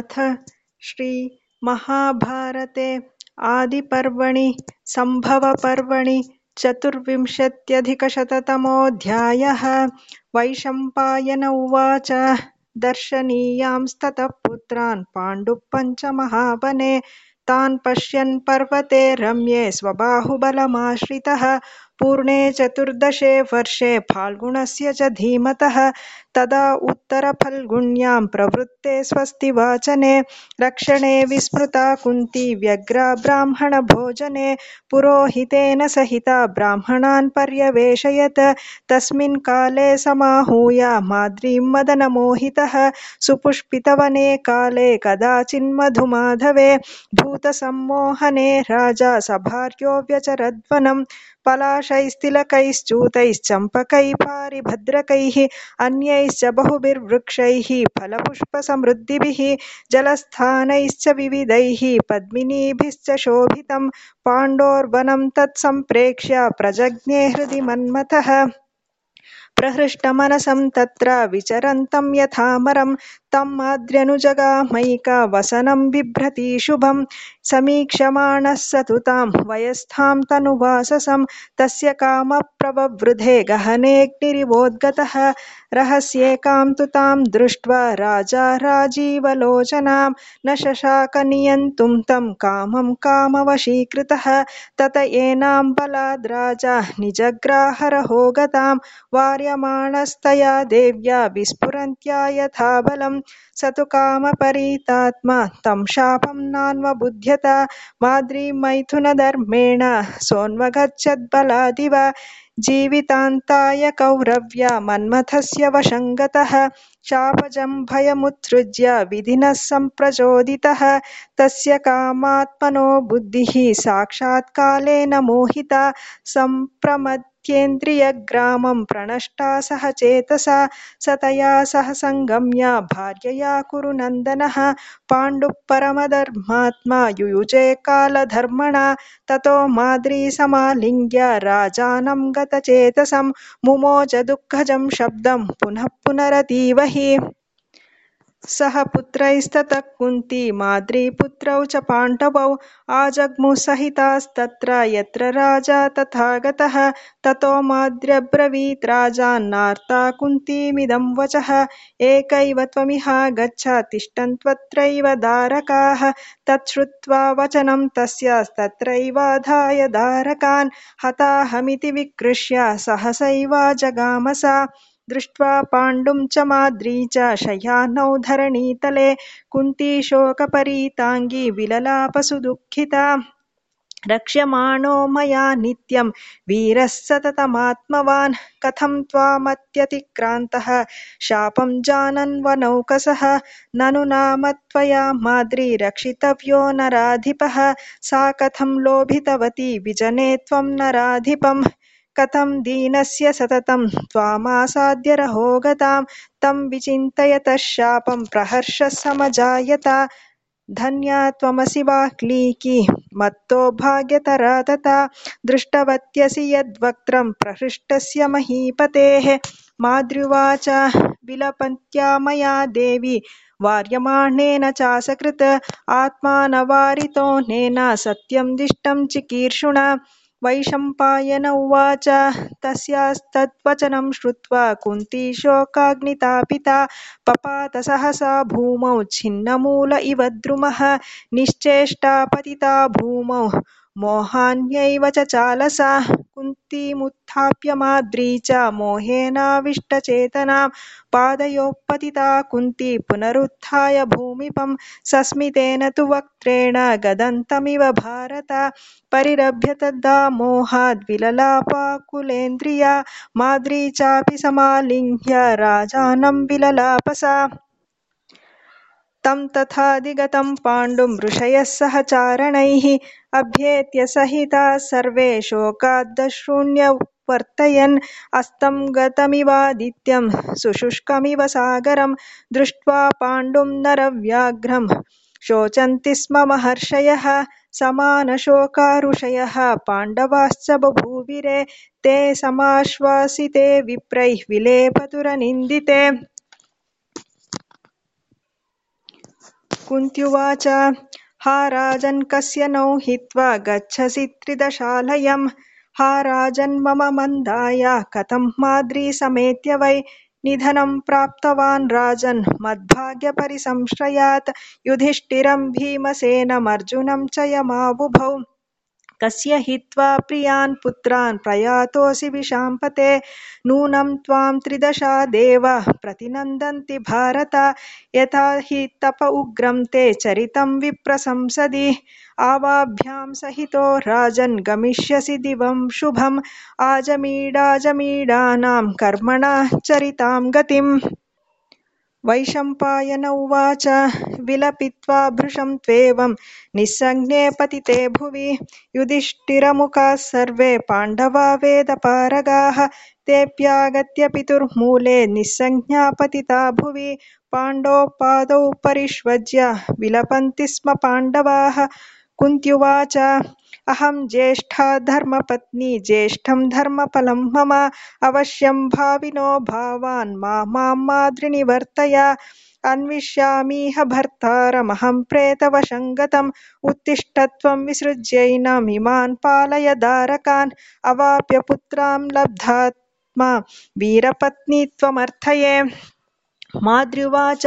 अथ श्रीमहाभारते आदिपर्वणि सम्भवपर्वणि चतुर्विंशत्यधिकशततमोऽध्यायः। वैशम्पायन उवाच, दर्शनीयांस्ततः पुत्रान् पाण्डुः पञ्चमहावने तान् पश्यन् पर्वते रम्ये स्वबाहुबलमाश्रितः। पूर्णे चतुर्दशे वर्षे फाल्गुणस्य च धीमतः तदा उत्तरफल्गुण्यां प्रवृत्ते स्वस्तिवाचने रक्षणे विस्मृता कुन्ती व्यग्रा ब्राह्मणभोजने पुरोहितेन सहिता ब्राह्मणान् पर्यवेशयत्। तस्मिन् काले समाहूय माद्रीं मदनमोहितः सुपुष्पितवने काले कदाचिन्मधुमाधवे भूतसम्मोहने राजा सभार्यो पलाशैस्तिलकैश्च्यूतैश्चम्पकैः पारिभद्रकैः अन्यैश्च बहुभिर्वृक्षैः फलपुष्पसमृद्धिभिः जलस्थानैश्च विविधैः पद्मिनीभिश्च शोभितं पाण्डोर्वनं तत्सम्प्रेक्ष्य प्रजज्ञे हृदि मन्मथः प्रहृष्टमनसं तत्र विचरन्तं यथामरं तं माद्र्यनुजगामैकवसनं बिभ्रतीशुभं समीक्ष्यमाणः स तु तां वयस्थां तनुवाससं। तस्य कामप्रववृधे गहनेऽग्निरिवोद्गतः। रहस्येकां तु तां दृष्ट्वा राजा राजीवलोचनां। न शशाक नियन्तुं तं कामं कामवशीकृतः। तत एनां बलाद् राजा निजग्राहरहो गतां वार्यमाणस्तया देव्या विस्फुरन्त्या यथा बलं स तु कामपरीतात्मा, तं शापं नान्वबुध्यत माद्रीमैथुनधर्मेण सोन्वगच्छद्बलादिव, जीवितान्ताय कौरव्या, मन्मथस्य वशं गतः शापजं भयमुत्सृज्य, विधिनः सम्प्रचोदितः, तस्य कामात्मनो बुद्धिः साक्षात् कालेन मोहिता सम्प्रमथ्येन्द्रियग्रामं प्रणष्टा सह चेतसा स तया सह सङ्गम्य भार्यया कुरुनन्दनः पाण्डुः परमधर्मात्मा युयुजे कालधर्मणा ततो माद्री समालिङ्ग्य राजानं गतचेतसं मुमोच दुःखजं शब्दं पुनः पुनरतीव हि सह पुत्रैस्ततः कुन्ती माद्रीपुत्रौ च पाण्डवौ आजग्मुसहितास्तत्र यत्र राजा तथागतः ततो माद्र्यब्रवीत् राजान्नार्ता कुन्तीमिदं वचः, एकैव त्वमिहागच्छ तिष्ठन्त्वत्रैव दारकाः, तच्छ्रुत्वा वचनं तस्यास्तत्रैवाधाय दारकान्, हताहमिति विकृष्य सहसैवाजगाम सा दृष्ट्वा पाण्डुं च माद्री च शयानौ धरणीतले कुन्ती शोकपरीताङ्गी विललापसुदुःखिता। रक्ष्यमाणो मया नित्यं, वीरः सततमात्मवान्, कथं त्वामत्यतिक्रान्तः? शापं जानन् वनौकसः, ननु नाम त्वया माद्री रक्षितव्यो नराधिपः, सा कथं लोभितवती विजने त्वं नराधिपम्? कथं दीनस्य सततं त्वामासाद्य रहो गतां तं विचिन्तयतः शापं प्रहर्षः समजायत। धन्या त्वमसि वाक्लीकी मत्तो भाग्यतरा तथा दृष्टवत्यसि यद्वक्त्रं प्रहृष्टस्य महीपतेः। माद्र्युवाच विलपन्त्या मया देवि, वार्यमाणेन चासकृत्। आत्मानवारितोऽनेन सत्यं दिष्टं चिकीर्षुणा। वैशम्पायन उवाच। तस्यास्तद्वचनं श्रुत्वा कुन्ती शोकाग्नितापिता पपात सहसा भूमौ छिन्नमूल इव द्रुमः। निश्चेष्टा पतिता भूमौ मोहान्यैव च चालसा कुन्तीमुत्थाप्य माद्री च मोहेनाविष्टचेतनां पादयोः पतिता कुन्ती पुनरुत्थाय भूमिपं सस्मितेन तु वक्त्रेण गदन्तमिव भारत परिरभ्य तदा मोहाद्विललापाकुलेन्द्रिया माद्री चापि समालिङ्ग्य राजानं विललापसा तं तथाधिगतं पाण्डुं ऋषयः सहचारणैः अभ्येत्य सहिताः सर्वे शोकाद्दशून्यवर्तयन् अस्तं गतमिवादित्यं सुशुष्कमिव सागरं दृष्ट्वा पाण्डुं नरव्याघ्रं शोचन्ति स्म महर्षयः समानशोका पाण्डवाश्च बभूविरे ते समाश्वासिते विप्रैः विलेपतुरनिन्दिते कुन्त्युवाच। हा राजन् कस्य नौ हित्वा गच्छसि त्रिदशालयम्। हा राजन् मम मन्दाय कथं माद्रीसमेत्य वै निधनं प्राप्तवान् राजन्। मद्भाग्यपरिसंश्रयात्। युधिष्ठिरं भीमसेनमर्जुनं च यमावुभौ। कस्य हित्वा प्रियान् पुत्रान् प्रयातोऽसि विशाम्पते। नूनं त्वां त्रिदशा देव, प्रतिनन्दन्ति भारत। यथा हि तप उग्रं ते चरितं विप्रसंसदि। आवाभ्यां सहितो राजन् गमिष्यसि दिवं शुभम्। आजमीडाजमीडानां कर्मणः चरितां गतिम्। वैशम्पायन उवाच विलपित्वा भृशं त्वेवं निस्सङ्ग्ने पतिते भुवि युधिष्ठिरमुखाः सर्वे पाण्डवा वेदपारगाः तेऽप्यागत्य पितुर्मूले निस्सञ्ज्ञा पतिता भुवि पाण्डौ पादौ परिष्वज्य विलपन्ति स्म पाण्डवाः कुन्त्युवाच। अहं ज्येष्ठा धर्मपत्नी ज्येष्ठं धर्मफलं मम। अवश्यं भाविनो भावान् माँ माद्रिनिवर्तय अन्विष्यामीह भर्तारमहं प्रेतवशं गतम् उत्तिष्ठ त्वं विसृज्यैनम् इमान् पालय दारकान्। अवाप्य पुत्रां लब्धात्मा। वीरपत्नी त्वमर्थये। माद्र्युवाच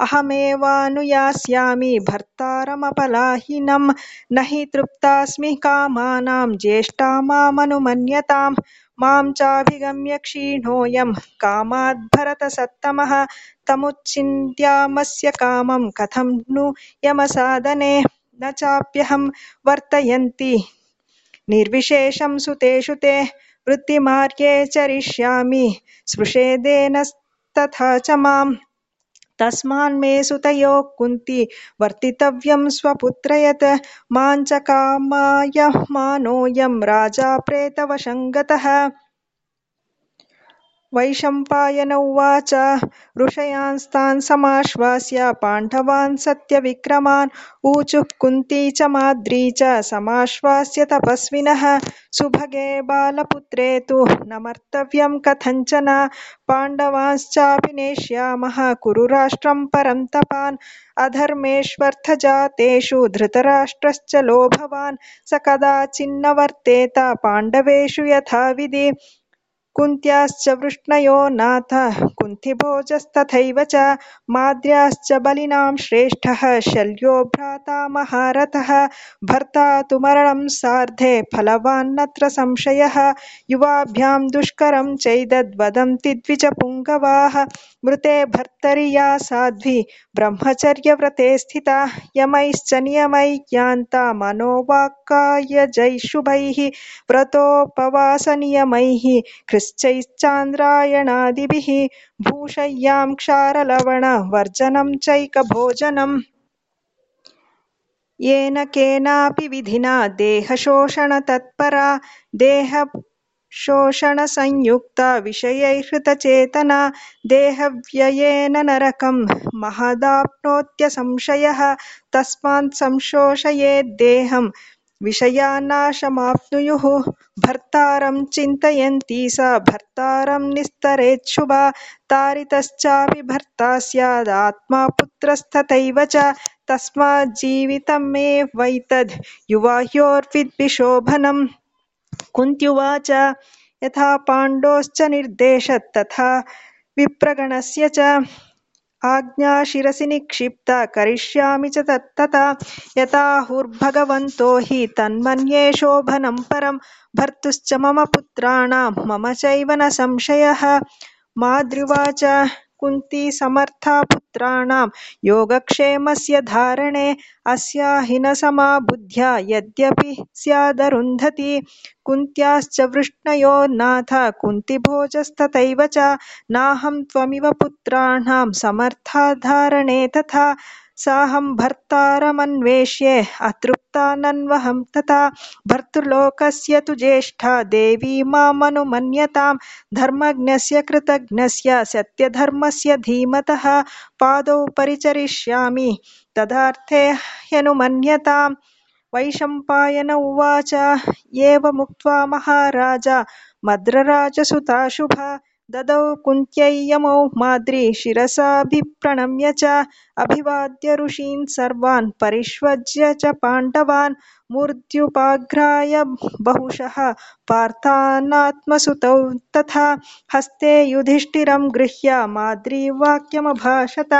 अहमेवानुयास्यामि भर्तारमपलाहिनं। न हि तृप्तास्मि कामानां, ज्येष्ठा मामनुमन्यताम् माँ चाभिगम्य क्षीणोऽयं। कामाद्भरतसत्तमः। तमुच्छिन्त्यामस्य कामं कथं नु यमसाधने? न चाप्यहं वर्तयन्ती। निर्विशेषं सुतेषु ते। वृत्तिमार्गे चरिष्यामि। स्पृशेदेनस्तथा च माम्। तस्मान्मे सुतयो कुन्ती वर्तितव्यं स्वपुत्रयत्। माँ च कामायमानोऽयं राजा प्रेतवशं गतः वैशम्पायन उवाच। ऋषयांस्तान् समाश्वास्य पाण्डवान् सत्यविक्रमान्, ऊचुः कुन्ती च माद्री च समाश्वास्य तपस्विनः। सुभगे बालपुत्रे तु न मर्तव्यं कथञ्चन। पाण्डवांश्चापि नेष्यामः कुरु राष्ट्रं परन्तपान् अधर्मेष्वर्थजातेषु धृतराष्ट्रश्च लोभवान्। स कदाचिन्न वर्तेत पाण्डवेषु यथाविधि। कुन्त्याश्च वृष्णयो नाथ कुन्थिभोजस्तथैव च माद्र्याश्च बलिनां श्रेष्ठः, शल्यो भ्राता महारथः, भर्ता तु मरणं सार्धे, फलवान्नत्र संशयः, युवाभ्यां दुष्करं चैदद्वदन्ति द्विजपुङ्गवाः, मृते भर्तरि या साध्वी, ब्रह्मचर्यव्रते स्थिता, यमैश्च नियमैः यान्ता मनोवाक्कायजैशुभैः व्रतोपवासनियमैः कृश्चैश्चान्द्रायणादिभिः भूशय्यां क्षारलवणवर्जनं चैकभोजनम्। येन केनापि विधिना देहशोषणतत्परा देहशोषणसंयुक्ता विषयैर्हृतचेतना देहव्ययेन नरकं महदाप्नोत्यसंशयः तस्मात् संशोषयेद्देहं विषयान्नाशमाप्नुयुः। भर्तारं चिन्तयन्ती सा, भर्तारं निस्तरेच्छुभा तारितश्चापि भर्ता स्यादात्मा पुत्रस्तथैव च। तस्माज्जीवितमेवैतद् युवाह्योर्विद्विषोभनम् कुन्त्युवाच, यथा पाण्डोश्च निर्देशत्, तथा विप्रगणस्य च। आज्ञा शिरसि निक्षिप्ता करिष्यामि च तत्तथा यताहुर्भगवन्तो हि तन्मन्ये शोभनं परं भर्तुश्च मम पुत्राणां मम चैव न संशयः। माद्र्युवाच कुन्ती समर्था पुत्राणां योगक्षेमस्य धारणे अस्या हिनसमा बुद्ध्या। यद्यपि स्यादरुन्धती कुन्त्याश्च वृष्णयो नाथ। कुन्तिभोजस्तथैव च नाहं त्वमिव पुत्राणां समर्था धारणे तथा साहं भर्तारमन्वेष्ये अतृप्ता नन्वहं तथा भर्तृलोकस्य तु ज्येष्ठा देवी मामनुमन्यतां धर्मज्ञस्य कृतघ्नस्य सत्यधर्मस्य धीमतः पादौ परिचरिष्यामि। तदर्थे ह्यनुमन्यताम्, वैशम्पायन उवाच। एवमुक्त्वा महाराज मद्रराजसुता शुभा ददौ कुन्त्यै यमौ माद्री शिरसाभिप्रणम्य च अभिवाद्य ऋषीन् सर्वान् परिष्वज्य च पाण्डवान् मूर्ध्युपाघ्राय बहुशः पार्थानात्मसुतौ तथा हस्ते युधिष्ठिरं गृह्य माद्री वाक्यमभाषत।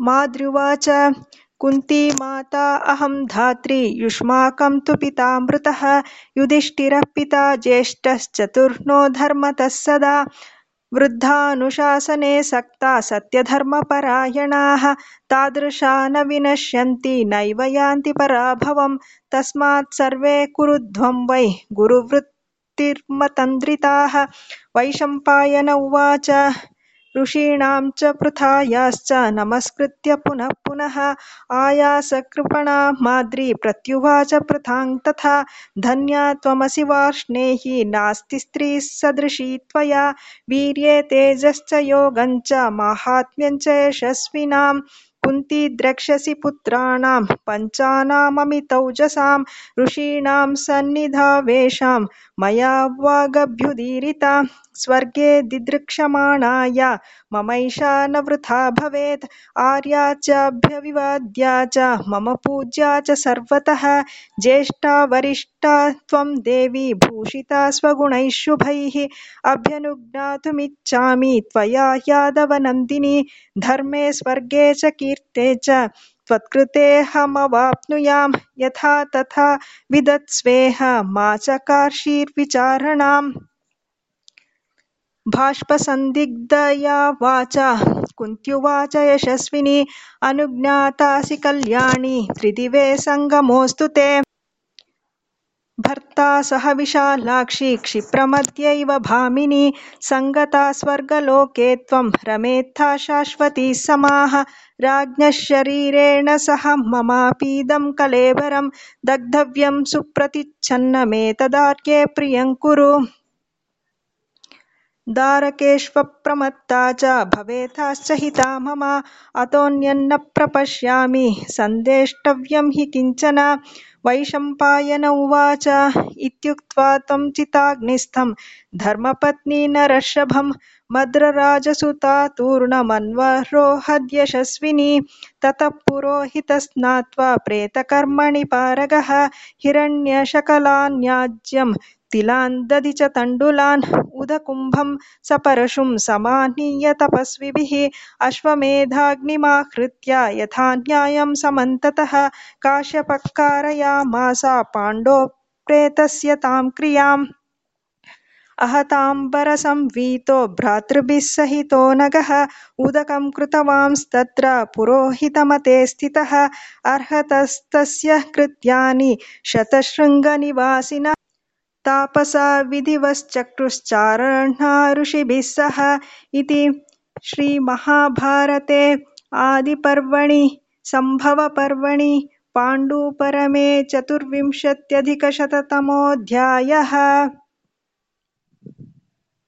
माद्र्युवाच कुन्ती माता अहं धात्री, युष्माकं तु पितामृतः। युधिष्ठिरः पिता ज्येष्ठश्चतुर्नो धर्मतः सदा। वृद्धानुशासने सक्ता सत्यधर्मपरायणाः। तादृशा न विनश्यन्ति नैव यान्ति पराभवम् तस्मात् सर्वे कुरुध्वं वै गुरुवृत्तिर्मतन्द्रिताः। वैशम्पायन उवाच ऋषीणां च पृथायाश्च नमस्कृत्य पुनः पुनः आयासकृपणा माद्री प्रत्युवाच पृथां तथा धन्या त्वमसि वार्ष्णेहि नास्ति स्त्रीः सदृशी त्वया वीर्ये तेजश्च योगं च माहात्म्यं च यशस्विनां कुन्ती द्रक्ष्यसि पुत्राणां पञ्चानाममितौजसां ऋषीणां सन्निधावेषां मया वागभ्युदीरिता स्वर्गे दिदृक्षमाणाय, ममैषा न वृथा भवेत्, आर्या चाभ्यविवाद्या च, मम पूज्या च सर्वतः, ज्येष्ठा वरिष्ठा त्वं देवी भूषिता स्वगुणैः शुभैः, अभ्यनुज्ञातुमिच्छामि त्वया यादवनन्दिनी, धर्मे स्वर्गे च कीर्ते च त्वत्कृतेऽहमवाप्नुयां यथा तथा विदत्स्वेह, मा चकार्षीर्विचारणाम् बाष्पसन्दिग्धया वाचा। कुन्त्युवाच यशस्विनी अनुज्ञातासि कल्याणी त्रिदिवे सङ्गमोऽस्तु ते। भर्ता सह विशालाक्षी क्षिप्रमद्यैव भामिनी सङ्गता स्वर्गलोके त्वं रमेत्था शाश्वती समाः राज्ञः शरीरेण सह ममापीदं कलेवरं दग्धव्यं सुप्रतिच्छन्नमेतदार्ये प्रियं कुरु दारकेष्वप्रमत्ता च भवेथाश्च हिता मम। अतोऽन्यन्न प्रपश्यामि सन्देष्टव्यं हि किञ्चन। वैशम्पायन उवाच। इत्युक्त्वा तं चिताग्निस्थं। धर्मपत्नी नरषभं मद्रराजसुता तूर्णमन्वरोहद्यशस्विनी ततः पुरोहितस्नात्वा प्रेतकर्मणि पारगः। हिरण्यशकलान्याज्यं तिलान् दधि च तण्डुलान् उदकुम्भं सपरशुं समानीय तपस्विभिः अश्वमेधाग्निमाहृत्य यथा न्यायं समन्ततः काश्यपः कारयामास पाण्डोप्रेतस्य तां क्रियाम्। अहताम्बरसंवीतो भ्रातृभिः सहितो नगः, उदकं कृतवांस्तत्र पुरोहितमते स्थितः। अर्हतस्तस्य कृत्यानि शतशृङ्गनिवासिनः तापसा विधिवश्चक्रुश्चारणा ऋषिभिः सह इति श्रीमहाभारते आदिपर्वणि सम्भवपर्वणि पाण्डुपरमे चतुर्विंशत्यधिकशततमोऽध्यायः।